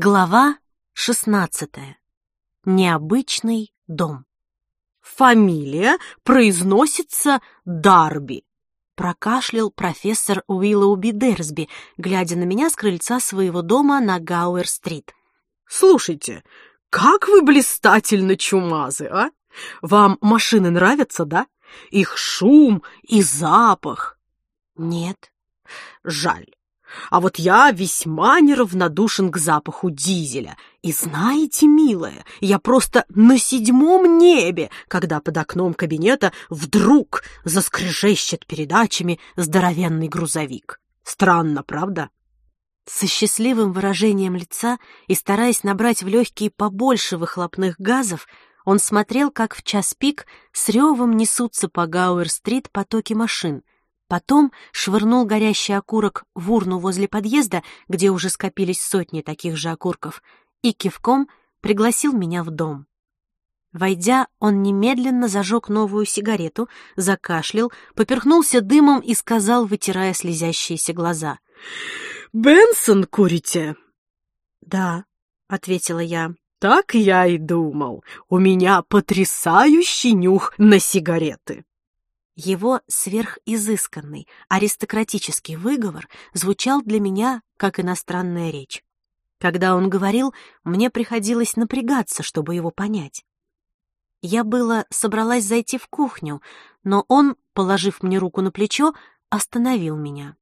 Глава шестнадцатая. Необычный дом. Фамилия произносится Дарби. Прокашлял профессор Уиллоуби Дерсби, глядя на меня с крыльца своего дома на Гауэр-стрит. Слушайте, как вы блистательно чумазы, а? Вам машины нравятся, да? Их шум и запах. Нет. Жаль. А вот я весьма неравнодушен к запаху дизеля. И знаете, милая, я просто на седьмом небе, когда под окном кабинета вдруг заскрежещет передачами здоровенный грузовик. Странно, правда? Со счастливым выражением лица и стараясь набрать в легкие побольше выхлопных газов, он смотрел, как в час пик с ревом несутся по Гауэр-стрит потоки машин — Потом швырнул горящий окурок в урну возле подъезда, где уже скопились сотни таких же окурков, и кивком пригласил меня в дом. Войдя, он немедленно зажег новую сигарету, закашлял, поперхнулся дымом и сказал, вытирая слезящиеся глаза. «Бенсон курите?» «Да», — ответила я. «Так я и думал. У меня потрясающий нюх на сигареты». Его сверхизысканный, аристократический выговор звучал для меня как иностранная речь. Когда он говорил, мне приходилось напрягаться, чтобы его понять. Я было собралась зайти в кухню, но он, положив мне руку на плечо, остановил меня.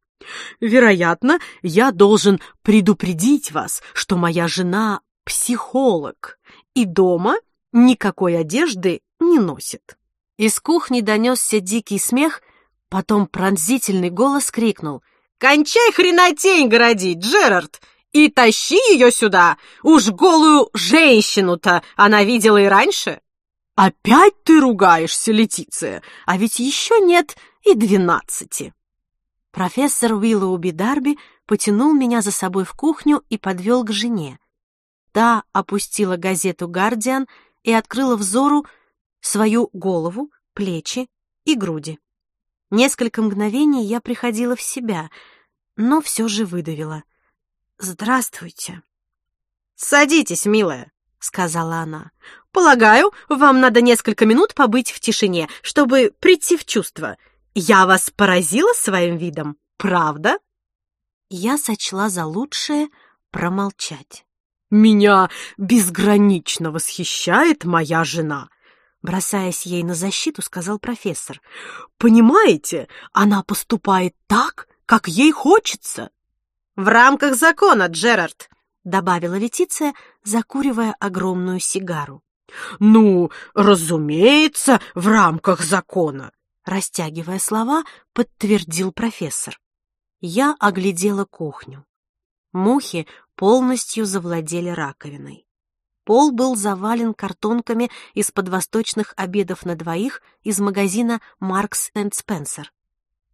«Вероятно, я должен предупредить вас, что моя жена — психолог, и дома никакой одежды не носит». Из кухни донесся дикий смех, потом пронзительный голос крикнул. «Кончай хренотень городить, Джерард! И тащи ее сюда! Уж голую женщину-то она видела и раньше!» «Опять ты ругаешься, Летиция, а ведь еще нет и двенадцати!» Профессор Уиллоуби Дарби потянул меня за собой в кухню и подвел к жене. Та опустила газету «Гардиан» и открыла взору свою голову, плечи и груди. Несколько мгновений я приходила в себя, но все же выдавила. «Здравствуйте». «Садитесь, милая», — сказала она. «Полагаю, вам надо несколько минут побыть в тишине, чтобы прийти в чувство. Я вас поразила своим видом, правда?» Я сочла за лучшее промолчать. «Меня безгранично восхищает моя жена», Бросаясь ей на защиту, сказал профессор. «Понимаете, она поступает так, как ей хочется». «В рамках закона, Джерард», — добавила Летиция, закуривая огромную сигару. «Ну, разумеется, в рамках закона», — растягивая слова, подтвердил профессор. Я оглядела кухню. Мухи полностью завладели раковиной. Пол был завален картонками из-под восточных обедов на двоих из магазина «Маркс энд Спенсер».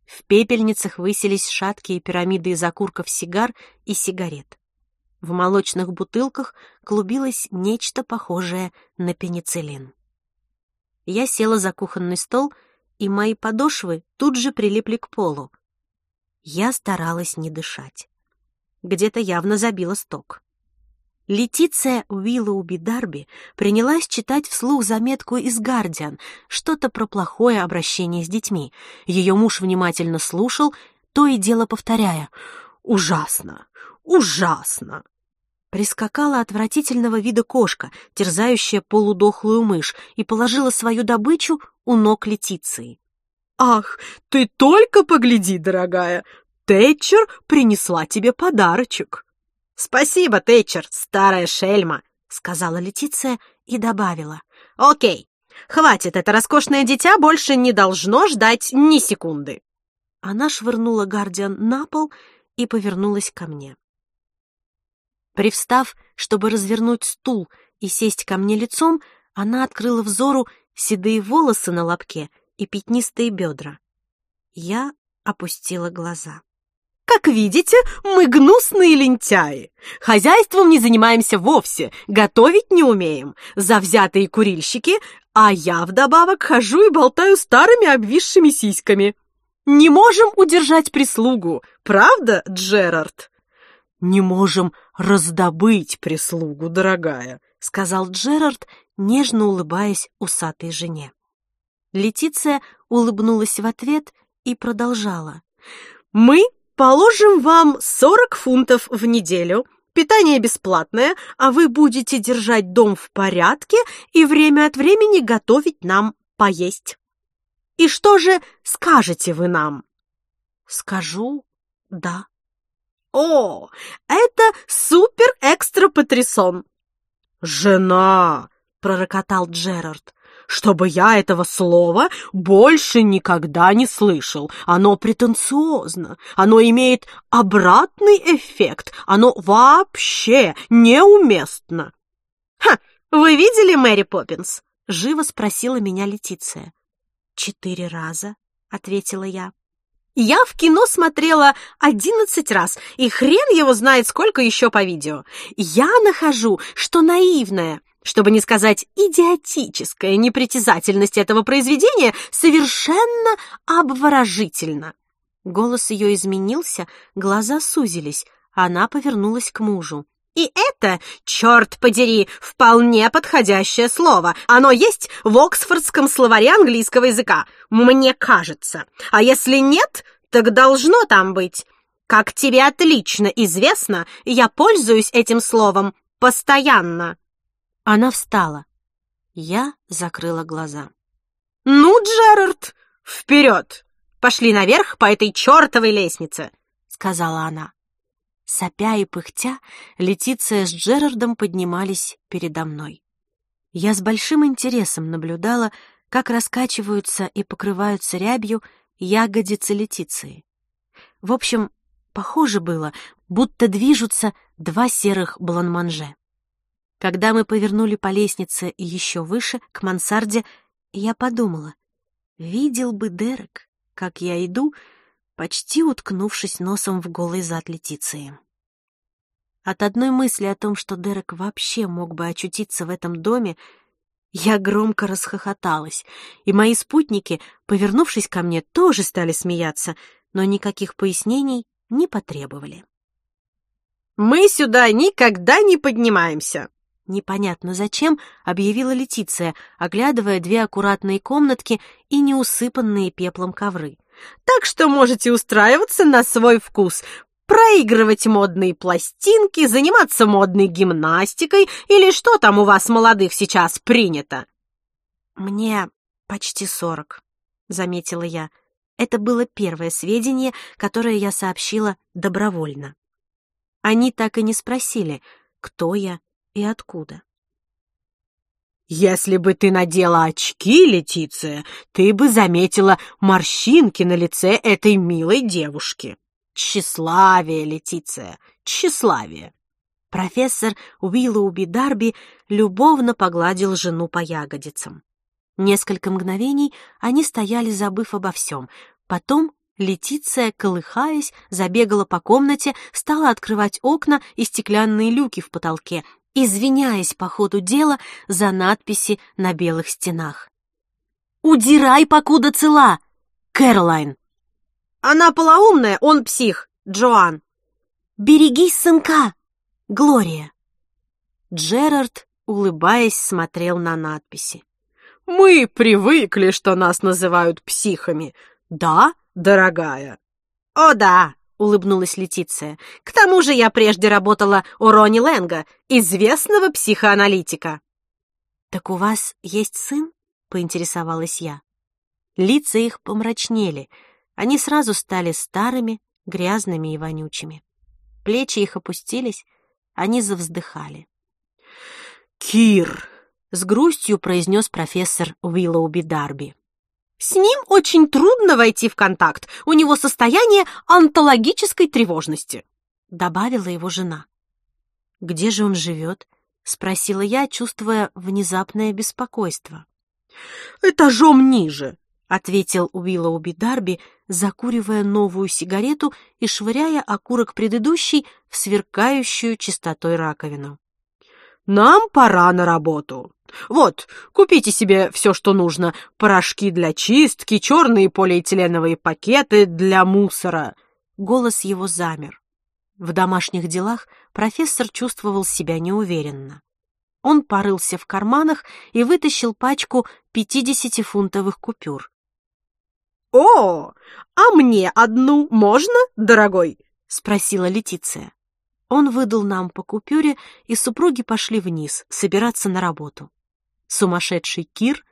В пепельницах высились шаткие пирамиды из окурков сигар и сигарет. В молочных бутылках клубилось нечто похожее на пенициллин. Я села за кухонный стол, и мои подошвы тут же прилипли к полу. Я старалась не дышать. Где-то явно забила сток. Летиция Уиллоуби Дарби принялась читать вслух заметку из «Гардиан», что-то про плохое обращение с детьми. Ее муж внимательно слушал, то и дело повторяя «Ужасно! Ужасно!» Прискакала отвратительного вида кошка, терзающая полудохлую мышь, и положила свою добычу у ног Летиции. «Ах, ты только погляди, дорогая! Тэтчер принесла тебе подарочек!» «Спасибо, Тэтчер, старая шельма», — сказала Летиция и добавила. «Окей, хватит, это роскошное дитя больше не должно ждать ни секунды». Она швырнула Гардиан на пол и повернулась ко мне. Привстав, чтобы развернуть стул и сесть ко мне лицом, она открыла взору седые волосы на лобке и пятнистые бедра. Я опустила глаза. Как видите, мы гнусные лентяи. Хозяйством не занимаемся вовсе, готовить не умеем. Завзятые курильщики, а я вдобавок хожу и болтаю старыми обвисшими сиськами. Не можем удержать прислугу, правда, Джерард? не можем раздобыть прислугу, дорогая», — сказал Джерард, нежно улыбаясь усатой жене. Летиция улыбнулась в ответ и продолжала. «Мы положим вам сорок фунтов в неделю, питание бесплатное, а вы будете держать дом в порядке и время от времени готовить нам поесть. И что же скажете вы нам?» «Скажу «да». «О, это супер-экстра-патрисон!» «Жена!» — пророкотал Джерард. «Чтобы я этого слова больше никогда не слышал. Оно претенциозно, оно имеет обратный эффект, оно вообще неуместно». «Ха! Вы видели Мэри Поппинс?» — живо спросила меня Летиция. «Четыре раза», — ответила я. Я в кино смотрела одиннадцать раз, и хрен его знает, сколько еще по видео. Я нахожу, что наивная, чтобы не сказать идиотическая непритязательность этого произведения совершенно обворожительна. Голос ее изменился, глаза сузились, она повернулась к мужу. И это, черт подери, вполне подходящее слово. Оно есть в Оксфордском словаре английского языка, мне кажется. А если нет, так должно там быть. Как тебе отлично известно, я пользуюсь этим словом постоянно. Она встала. Я закрыла глаза. «Ну, Джерард, вперед! Пошли наверх по этой чертовой лестнице!» — сказала она. Сопя и пыхтя, Летиция с Джерардом поднимались передо мной. Я с большим интересом наблюдала, как раскачиваются и покрываются рябью ягодицы Летиции. В общем, похоже было, будто движутся два серых бланманже. Когда мы повернули по лестнице еще выше, к мансарде, я подумала, видел бы Дерек, как я иду, почти уткнувшись носом в голый зад Летиции. От одной мысли о том, что Дерек вообще мог бы очутиться в этом доме, я громко расхохоталась, и мои спутники, повернувшись ко мне, тоже стали смеяться, но никаких пояснений не потребовали. «Мы сюда никогда не поднимаемся!» Непонятно зачем, объявила Летиция, оглядывая две аккуратные комнатки и неусыпанные пеплом ковры. Так что можете устраиваться на свой вкус, проигрывать модные пластинки, заниматься модной гимнастикой или что там у вас, молодых, сейчас принято. Мне почти сорок, заметила я. Это было первое сведение, которое я сообщила добровольно. Они так и не спросили, кто я и откуда. Если бы ты надела очки, Летиция, ты бы заметила морщинки на лице этой милой девушки. Тщеславие, Летиция, тщеславие. Профессор Уиллоуби Дарби любовно погладил жену по ягодицам. Несколько мгновений они стояли, забыв обо всем. Потом Летиция, колыхаясь, забегала по комнате, стала открывать окна и стеклянные люки в потолке, извиняясь по ходу дела за надписи на белых стенах. «Удирай, покуда цела! Кэролайн!» «Она полоумная, он псих, Джоан!» «Берегись сынка, Глория!» Джерард, улыбаясь, смотрел на надписи. «Мы привыкли, что нас называют психами. Да, дорогая?» «О, да!» Улыбнулась Летиция. К тому же я прежде работала у Рони Лэнга, известного психоаналитика. Так у вас есть сын? поинтересовалась я. Лица их помрачнели. Они сразу стали старыми, грязными и вонючими. Плечи их опустились, они завздыхали. «Кир!» — с грустью произнес профессор Уиллоуби Дарби. С ним очень трудно войти в контакт. У него состояние онтологической тревожности», — добавила его жена. «Где же он живет?» — спросила я, чувствуя внезапное беспокойство. «Этажом ниже», — ответил Уиллоуби Дарби, закуривая новую сигарету и швыряя окурок предыдущей в сверкающую чистотой раковину. «Нам пора на работу. Вот, купите себе все, что нужно. Порошки для чистки, черные полиэтиленовые пакеты для мусора. Голос его замер. В домашних делах профессор чувствовал себя неуверенно. Он порылся в карманах и вытащил пачку 50-фунтовых купюр. «О, а мне одну можно, дорогой?» — спросила Летиция. Он выдал нам по купюре, и супруги пошли вниз собираться на работу. Сумасшедший Кир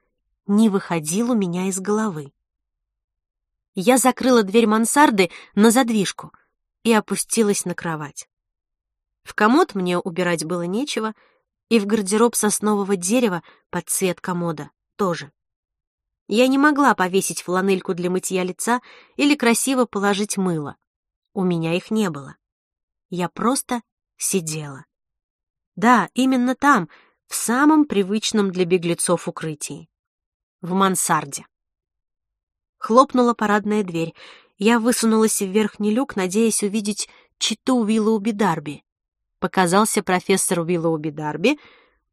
не выходил у меня из головы. Я закрыла дверь мансарды на задвижку и опустилась на кровать. В комод мне убирать было нечего, и в гардероб соснового дерева под цвет комода тоже. Я не могла повесить фланельку для мытья лица или красиво положить мыло. У меня их не было. Я просто сидела. Да, именно там, в самом привычном для беглецов укрытии. В мансарде. Хлопнула парадная дверь. Я высунулась в верхний люк, надеясь увидеть читу Уиллоуби Дарби. Показался профессор Уиллоуби Дарби.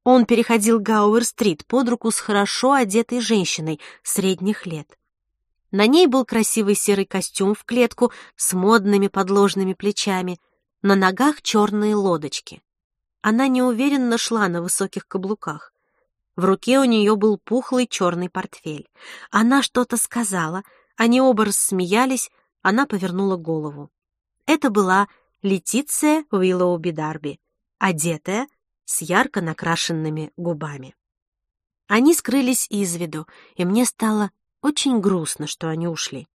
Он переходил Гауэр-стрит под руку с хорошо одетой женщиной средних лет. На ней был красивый серый костюм в клетку с модными подложными плечами, на ногах черные лодочки. Она неуверенно шла на высоких каблуках. В руке у нее был пухлый черный портфель. Она что-то сказала, они оба рассмеялись, она повернула голову. Это была Летиция Уиллоуби Дарби, одетая, с ярко накрашенными губами. Они скрылись из виду, и мне стало очень грустно, что они ушли.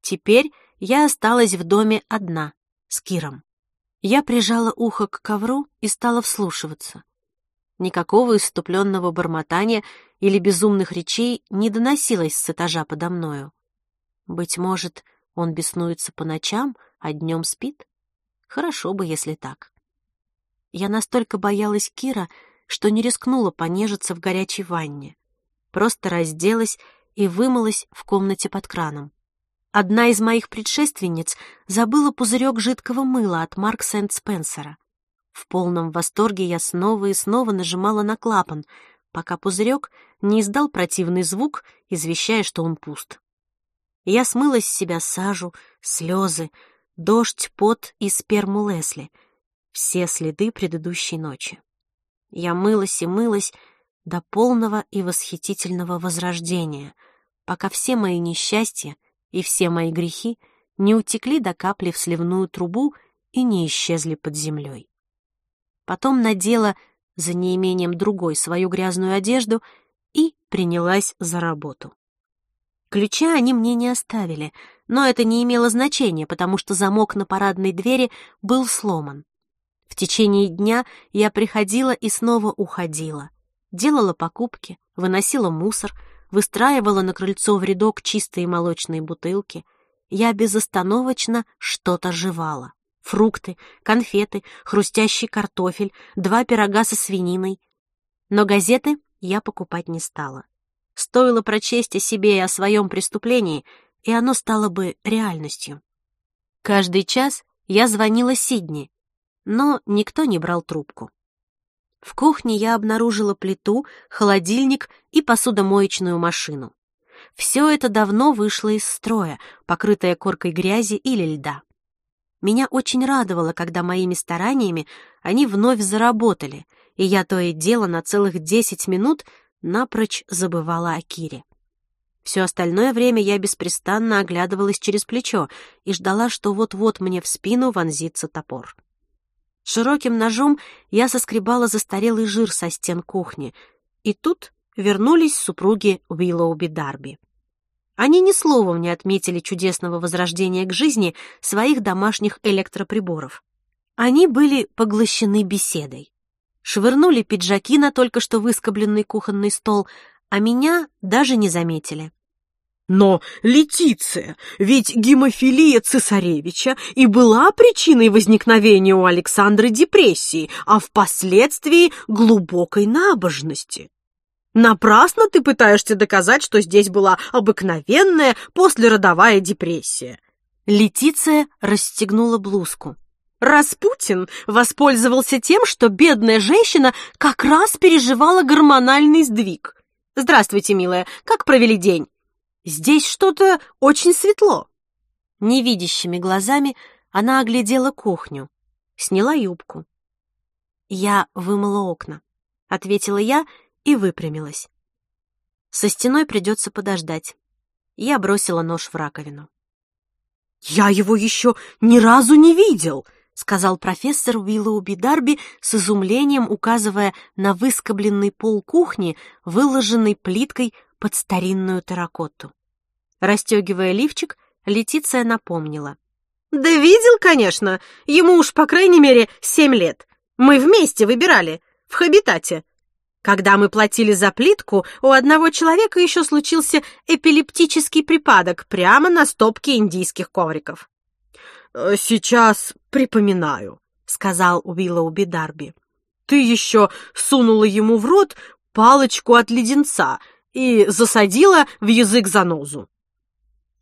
Теперь я осталась в доме одна, с Киром. Я прижала ухо к ковру и стала вслушиваться. Никакого иступленного бормотания или безумных речей не доносилось с этажа подо мною. Быть может, он беснуется по ночам, а днем спит? Хорошо бы, если так. Я настолько боялась Кира, что не рискнула понежиться в горячей ванне. Просто разделась и вымылась в комнате под краном. Одна из моих предшественниц забыла пузырек жидкого мыла от Марк Сент Спенсера. В полном восторге я снова и снова нажимала на клапан, пока пузырек не издал противный звук, извещая, что он пуст. Я смыла с себя сажу, слезы, дождь, пот и сперму Лесли, все следы предыдущей ночи. Я мылась и мылась до полного и восхитительного возрождения, пока все мои несчастья и все мои грехи не утекли до капли в сливную трубу и не исчезли под землей. Потом надела за неимением другой свою грязную одежду и принялась за работу. Ключа они мне не оставили, но это не имело значения, потому что замок на парадной двери был сломан. В течение дня я приходила и снова уходила. Делала покупки, выносила мусор, выстраивала на крыльцо в рядок чистые молочные бутылки. Я безостановочно что-то жевала. Фрукты, конфеты, хрустящий картофель, два пирога со свининой. Но газеты я покупать не стала. Стоило прочесть о себе и о своем преступлении, и оно стало бы реальностью. Каждый час я звонила Сидни, но никто не брал трубку. В кухне я обнаружила плиту, холодильник и посудомоечную машину. Все это давно вышло из строя, покрытое коркой грязи или льда. Меня очень радовало, когда моими стараниями они вновь заработали, и я то и дело на целых десять минут напрочь забывала о Кире. Все остальное время я беспрестанно оглядывалась через плечо и ждала, что вот-вот мне в спину вонзится топор. Широким ножом я соскребала застарелый жир со стен кухни, и тут вернулись супруги Уиллоуби Дарби. Они ни словом не отметили чудесного возрождения к жизни своих домашних электроприборов. Они были поглощены беседой швырнули пиджаки на только что выскобленный кухонный стол, а меня даже не заметили. Но, Летиция, ведь гемофилия цесаревича и была причиной возникновения у Александры депрессии, а впоследствии глубокой набожности. Напрасно ты пытаешься доказать, что здесь была обыкновенная послеродовая депрессия. Летиция расстегнула блузку. Распутин воспользовался тем, что бедная женщина как раз переживала гормональный сдвиг. Здравствуйте, милая, как провели день? Здесь что-то очень светло. Невидящими глазами она оглядела кухню, сняла юбку. «Я вымыла окна», — ответила я и выпрямилась. Со стеной придется подождать. Я бросила нож в раковину. «Я его еще ни разу не видел!» — сказал профессор Уиллоуби Дарби с изумлением, указывая на выскобленный пол кухни, выложенный плиткой под старинную терракотту. Расстегивая лифчик, Летиция напомнила. «Да видел, конечно. Ему уж, по крайней мере, семь лет. Мы вместе выбирали, в Хабитате. Когда мы платили за плитку, у одного человека еще случился эпилептический припадок прямо на стопке индийских ковриков. «Э, «Сейчас припоминаю», — сказал Уиллоуби Дарби. «Ты еще сунула ему в рот палочку от леденца и засадила в язык занозу».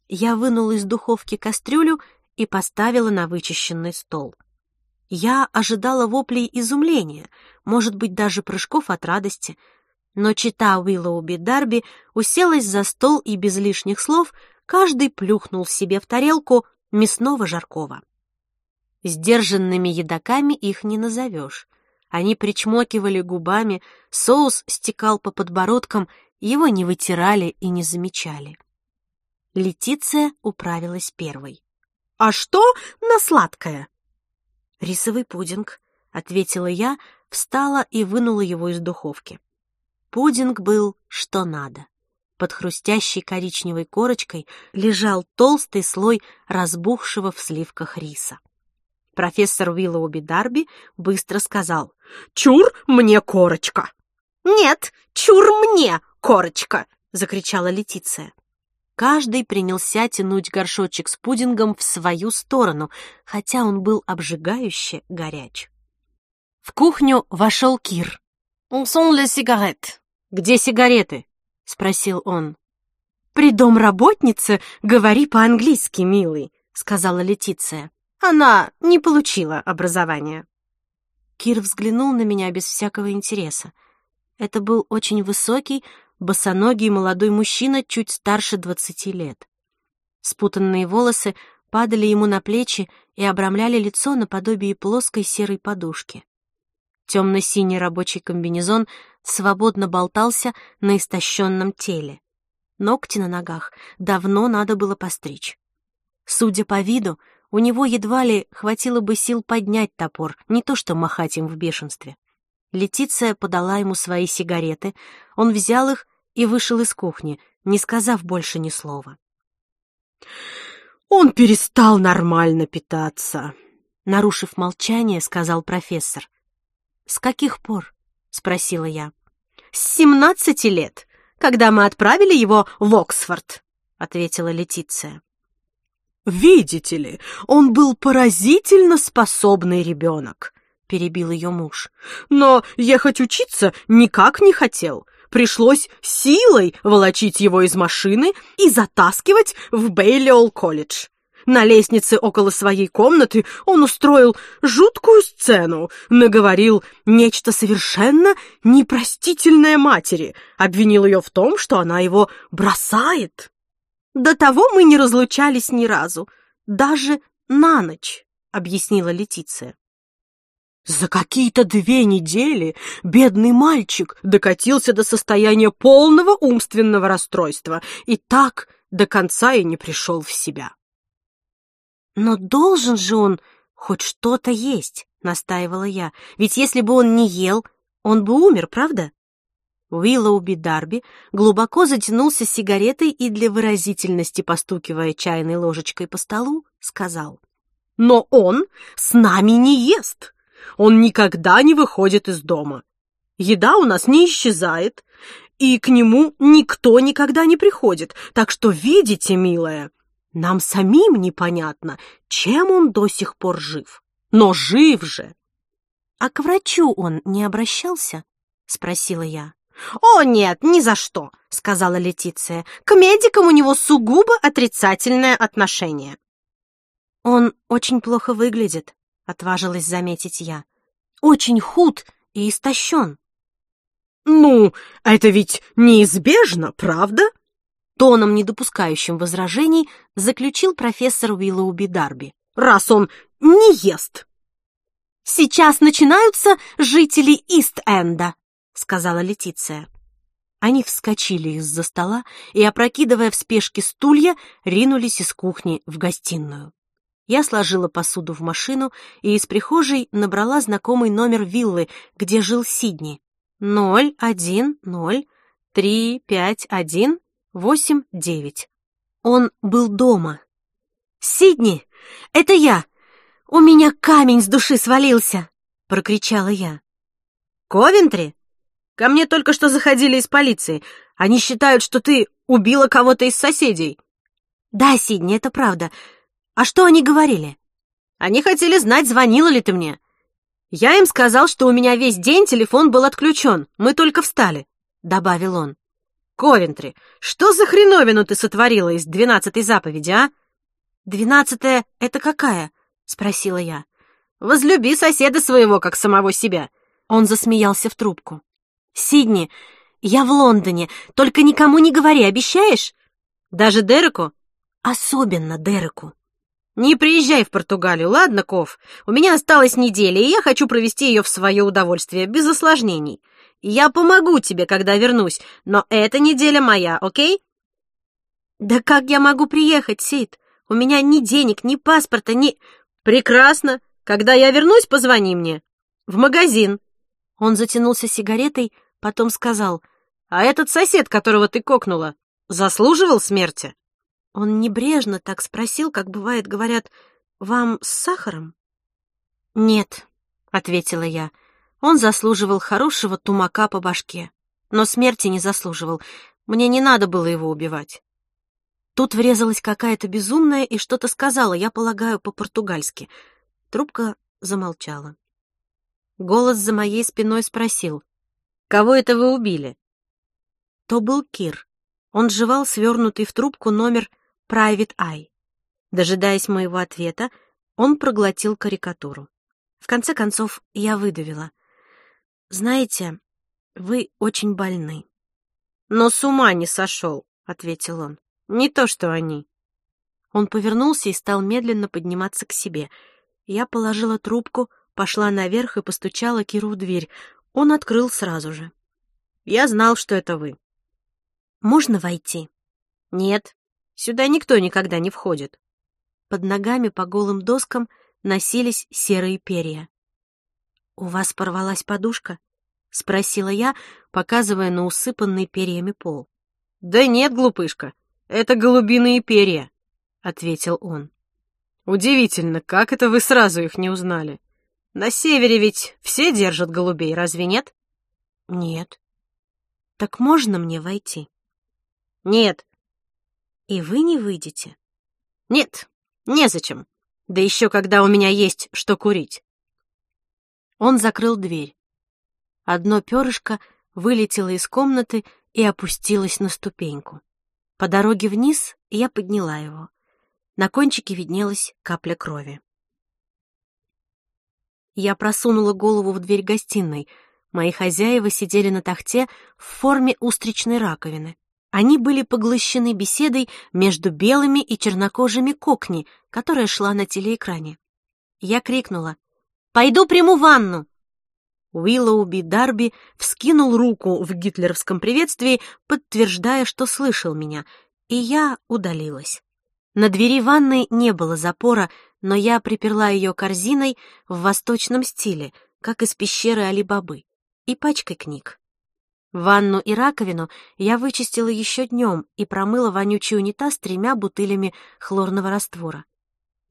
Я вынула из духовки кастрюлю и поставила на вычищенный стол. Я ожидала воплей изумления, может быть, даже прыжков от радости, но чита Уиллоуби Дарби уселась за стол и без лишних слов каждый плюхнул себе в тарелку мясного жаркого. Сдержанными едоками их не назовешь. Они причмокивали губами, соус стекал по подбородкам, его не вытирали и не замечали. Летиция управилась первой. «А что на сладкое?» «Рисовый пудинг», — ответила я, встала и вынула его из духовки. Пудинг был что надо. Под хрустящей коричневой корочкой лежал толстый слой разбухшего в сливках риса. Профессор Уиллоуби Дарби быстро сказал «Чур мне корочка!» «Нет, чур мне корочка!» — закричала Летиция. Каждый принялся тянуть горшочек с пудингом в свою сторону, хотя он был обжигающе горяч. В кухню вошел Кир. «Он сон ле сигарет». «Где сигареты?» — спросил он. «При домработнице говори по-английски, милый», — сказала Летиция. «Она не получила образования». Кир взглянул на меня без всякого интереса. Это был очень высокий, босоногий молодой мужчина чуть старше двадцати лет. Спутанные волосы падали ему на плечи и обрамляли лицо наподобие плоской серой подушки. Темно-синий рабочий комбинезон свободно болтался на истощенном теле. Ногти на ногах давно надо было постричь. Судя по виду, у него едва ли хватило бы сил поднять топор, не то что махать им в бешенстве. Летиция подала ему свои сигареты, он взял их и вышел из кухни, не сказав больше ни слова. «Он перестал нормально питаться», — нарушив молчание, сказал профессор. «С каких пор?» — спросила я. «С семнадцати лет, когда мы отправили его в Оксфорд», — ответила Летиция. «Видите ли, он был поразительно способный ребенок», — перебил ее муж. «Но ехать учиться никак не хотел. Пришлось силой волочить его из машины и затаскивать в Бейлиол колледж. На лестнице около своей комнаты он устроил жуткую сцену, наговорил нечто совершенно непростительное матери, обвинил ее в том, что она его бросает. До того мы не разлучались ни разу, даже на ночь, объяснила Летиция. За какие-то две недели бедный мальчик докатился до состояния полного умственного расстройства и так до конца и не пришел в себя. «Но должен же он хоть что-то есть», — настаивала я. «Ведь если бы он не ел, он бы умер, правда?» Уиллоуби Дарби глубоко затянулся сигаретой и для выразительности, постукивая чайной ложечкой по столу, сказал. «Но он с нами не ест!» Он никогда не выходит из дома. Еда у нас не исчезает, и к нему никто никогда не приходит. Так что, видите, милая, нам самим непонятно, чем он до сих пор жив. Но жив же. — А к врачу он не обращался? — спросила я. — О, нет, ни за что, — сказала Летиция. К медикам у него сугубо отрицательное отношение. — Он очень плохо выглядит, — отважилась заметить я. «Очень худ и истощен». «Ну, это ведь неизбежно, правда?» Тоном, не допускающим возражений, заключил профессор Уиллоуби Дарби. раз он не ест. «Сейчас начинаются жители Ист-Энда», — сказала Летиция. Они вскочили из-за стола и, опрокидывая в спешке стулья, ринулись из кухни в гостиную. Я сложила посуду в машину и из прихожей набрала знакомый номер виллы, где жил Сидни. Ноль, один, ноль, три, пять, один, восемь, девять. Он был дома. «Сидни, это я! У меня камень с души свалился!» — прокричала я. «Ковентри? Ко мне только что заходили из полиции. Они считают, что ты убила кого-то из соседей». «Да, Сидни, это правда. А что они говорили?» «Они хотели знать, звонила ли ты мне. Я им сказал, что у меня весь день телефон был отключен. Мы только встали», — добавил он. «Ковентри, что за хреновину ты сотворила из двенадцатой заповеди, а?» «Двенадцатая — это какая?» — спросила я. «Возлюби соседа своего, как самого себя». Он засмеялся в трубку. «Сидни, я в Лондоне, только никому не говори, обещаешь?» «Даже Дереку?» «Особенно Дереку». «Не приезжай в Португалию, ладно, Ков? У меня осталась неделя, и я хочу провести ее в свое удовольствие, без осложнений. Я помогу тебе, когда вернусь, но эта неделя моя, окей?» «Да как я могу приехать, Сид? У меня ни денег, ни паспорта, ни...» «Прекрасно. Когда я вернусь, позвони мне. В магазин». Он затянулся сигаретой, потом сказал, «А этот сосед, которого ты кокнула, заслуживал смерти?» Он небрежно так спросил, как бывает, говорят, «Вам с сахаром?» «Нет», — ответила я, — он заслуживал хорошего тумака по башке, но смерти не заслуживал. Мне не надо было его убивать. Тут врезалась какая-то безумная и что-то сказала, я полагаю, по-португальски. Трубка замолчала. Голос за моей спиной спросил. «Кого это вы убили?» То был Кир. Он жевал свернутый в трубку номер Private Eye. Дожидаясь моего ответа, он проглотил карикатуру. В конце концов, я выдавила. «Знаете, вы очень больны». «Но с ума не сошел», — ответил он. «Не то, что они». Он повернулся и стал медленно подниматься к себе. Я положила трубку, пошла наверх и постучала Киру в дверь. Он открыл сразу же. «Я знал, что это вы». «Можно войти?» «Нет, сюда никто никогда не входит». Под ногами по голым доскам носились серые перья. «У вас порвалась подушка?» — спросила я, показывая на усыпанный перьями пол. «Да нет, глупышка, это голубиные перья», — ответил он. «Удивительно, как это вы сразу их не узнали? На севере ведь все держат голубей, разве нет?» «Нет». «Так можно мне войти?» «Нет». «И вы не выйдете?» «Нет, незачем. Да еще когда у меня есть что курить». Он закрыл дверь. Одно перышко вылетело из комнаты и опустилось на ступеньку. По дороге вниз я подняла его. На кончике виднелась капля крови. Я просунула голову в дверь гостиной. Мои хозяева сидели на тахте в форме устричной раковины. Они были поглощены беседой между белыми и чернокожими кокни, которая шла на телеэкране. Я крикнула Пойду приму ванну!» Уиллоуби Дарби вскинул руку в гитлеровском приветствии, подтверждая, что слышал меня, и я удалилась. На двери ванной не было запора, но я приперла ее корзиной в восточном стиле, как из пещеры Али-Бабы, и пачкой книг. Ванну и раковину я вычистила еще днем и промыла вонючий унитаз тремя бутылями хлорного раствора.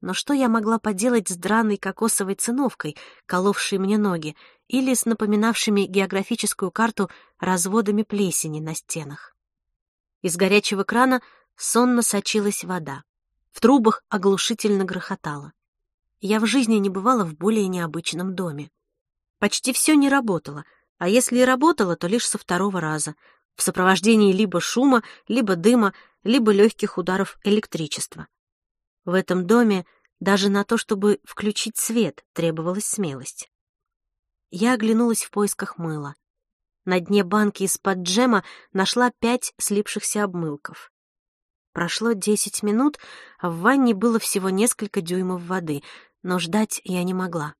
Но что я могла поделать с драной кокосовой циновкой, коловшей мне ноги, или с напоминавшими географическую карту разводами плесени на стенах? Из горячего крана сонно сочилась вода. В трубах оглушительно грохотало. Я в жизни не бывала в более необычном доме. Почти все не работало, а если и работало, то лишь со второго раза, в сопровождении либо шума, либо дыма, либо легких ударов электричества. В этом доме даже на то, чтобы включить свет, требовалась смелость. Я оглянулась в поисках мыла. На дне банки из-под джема нашла пять слипшихся обмылков. Прошло десять минут, а в ванне было всего несколько дюймов воды, но ждать я не могла.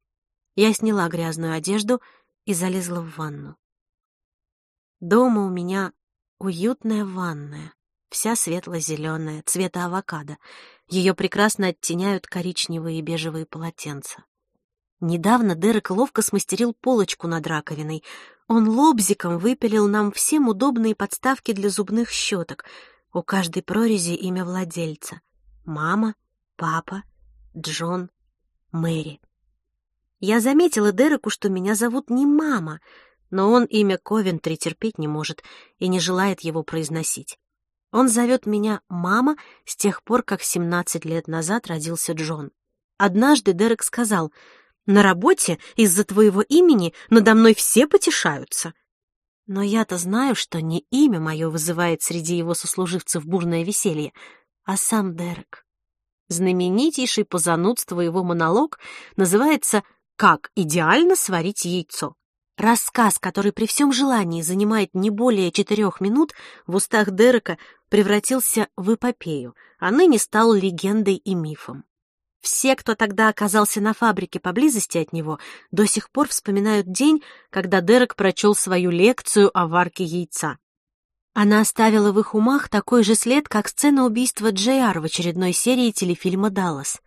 Я сняла грязную одежду и залезла в ванну. Дома у меня уютная ванная, вся светло-зеленая, цвета авокадо. Ее прекрасно оттеняют коричневые и бежевые полотенца. Недавно Дерек ловко смастерил полочку над раковиной. Он лобзиком выпилил нам всем удобные подставки для зубных щеток — у каждой прорези имя владельца. Мама, папа, Джон, Мэри. Я заметила Дереку, что меня зовут не мама, но он имя Ковентри терпеть не может и не желает его произносить. Он зовет меня «мама» с тех пор, как 17 лет назад родился Джон. Однажды Дерек сказал, «На работе из-за твоего имени надо мной все потешаются». Но я-то знаю, что не имя мое вызывает среди его сослуживцев бурное веселье, а сам Дерек. Знаменитейший по занудству его монолог называется «Как идеально сварить яйцо». Рассказ, который при всем желании занимает не более четырех минут, в устах Дерека превратился в эпопею, а ныне стал легендой и мифом. Все, кто тогда оказался на фабрике поблизости от него, до сих пор вспоминают день, когда Дерек прочел свою лекцию о варке яйца. Она оставила в их умах такой же след, как сцена убийства Джей в очередной серии телефильма «Даллас».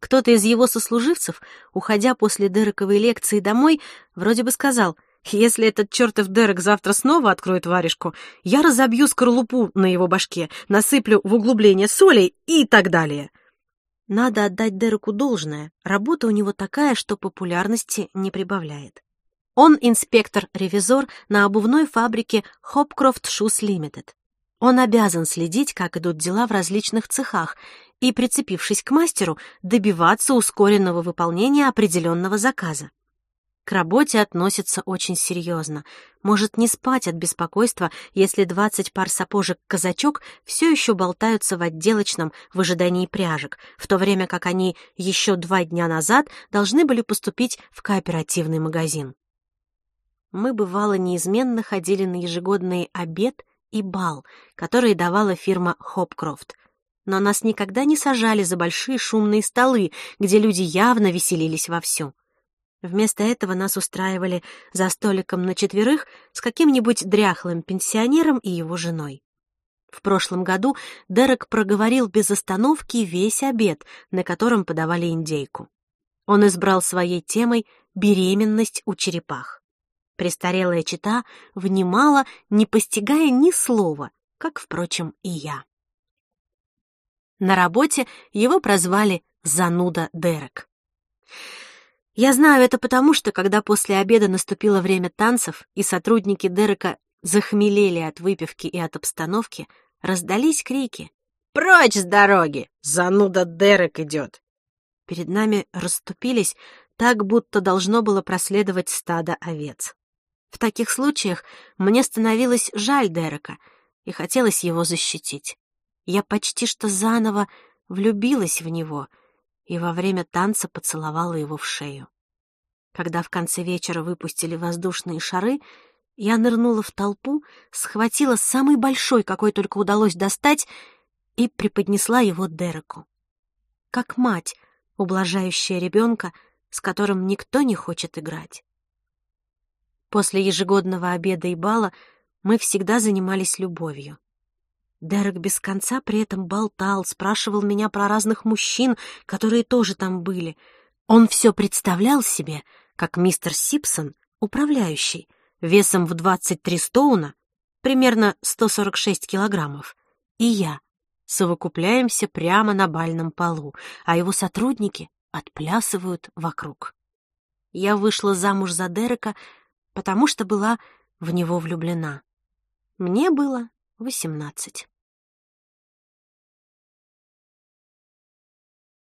Кто-то из его сослуживцев, уходя после Дерековой лекции домой, вроде бы сказал, «Если этот чертов Дерек завтра снова откроет варежку, я разобью скорлупу на его башке, насыплю в углубление соли и так далее». Надо отдать Дереку должное, работа у него такая, что популярности не прибавляет. Он инспектор-ревизор на обувной фабрике Hopcroft Shoes Limited. Он обязан следить, как идут дела в различных цехах, и, прицепившись к мастеру, добиваться ускоренного выполнения определенного заказа. К работе относится очень серьезно. Может не спать от беспокойства, если 20 пар сапожек-казачок все еще болтаются в отделочном в ожидании пряжек, в то время как они еще два дня назад должны были поступить в кооперативный магазин. Мы, бывало, неизменно ходили на ежегодный обед и бал, которые давала фирма Хопкрофт. Но нас никогда не сажали за большие шумные столы, где люди явно веселились вовсю. Вместо этого нас устраивали за столиком на четверых с каким-нибудь дряхлым пенсионером и его женой. В прошлом году Дерек проговорил без остановки весь обед, на котором подавали индейку. Он избрал своей темой беременность у черепах. Престарелая чита внимала, не постигая ни слова, как, впрочем, и я. На работе его прозвали «Зануда Дерек». Я знаю это потому, что когда после обеда наступило время танцев, и сотрудники Дерека захмелели от выпивки и от обстановки, раздались крики. «Прочь с дороги! Зануда Дерек идет!» Перед нами расступились так, будто должно было проследовать стадо овец. В таких случаях мне становилось жаль Дерека, и хотелось его защитить. Я почти что заново влюбилась в него — и во время танца поцеловала его в шею. Когда в конце вечера выпустили воздушные шары, я нырнула в толпу, схватила самый большой, какой только удалось достать, и преподнесла его Дереку. Как мать, ублажающая ребенка, с которым никто не хочет играть. После ежегодного обеда и бала мы всегда занимались любовью. Дерек без конца при этом болтал, спрашивал меня про разных мужчин, которые тоже там были. Он все представлял себе, как мистер Сипсон, управляющий, весом в 23 стоуна, примерно 146 килограммов, и я совокупляемся прямо на бальном полу, а его сотрудники отплясывают вокруг. Я вышла замуж за Дерека, потому что была в него влюблена. Мне было восемнадцать.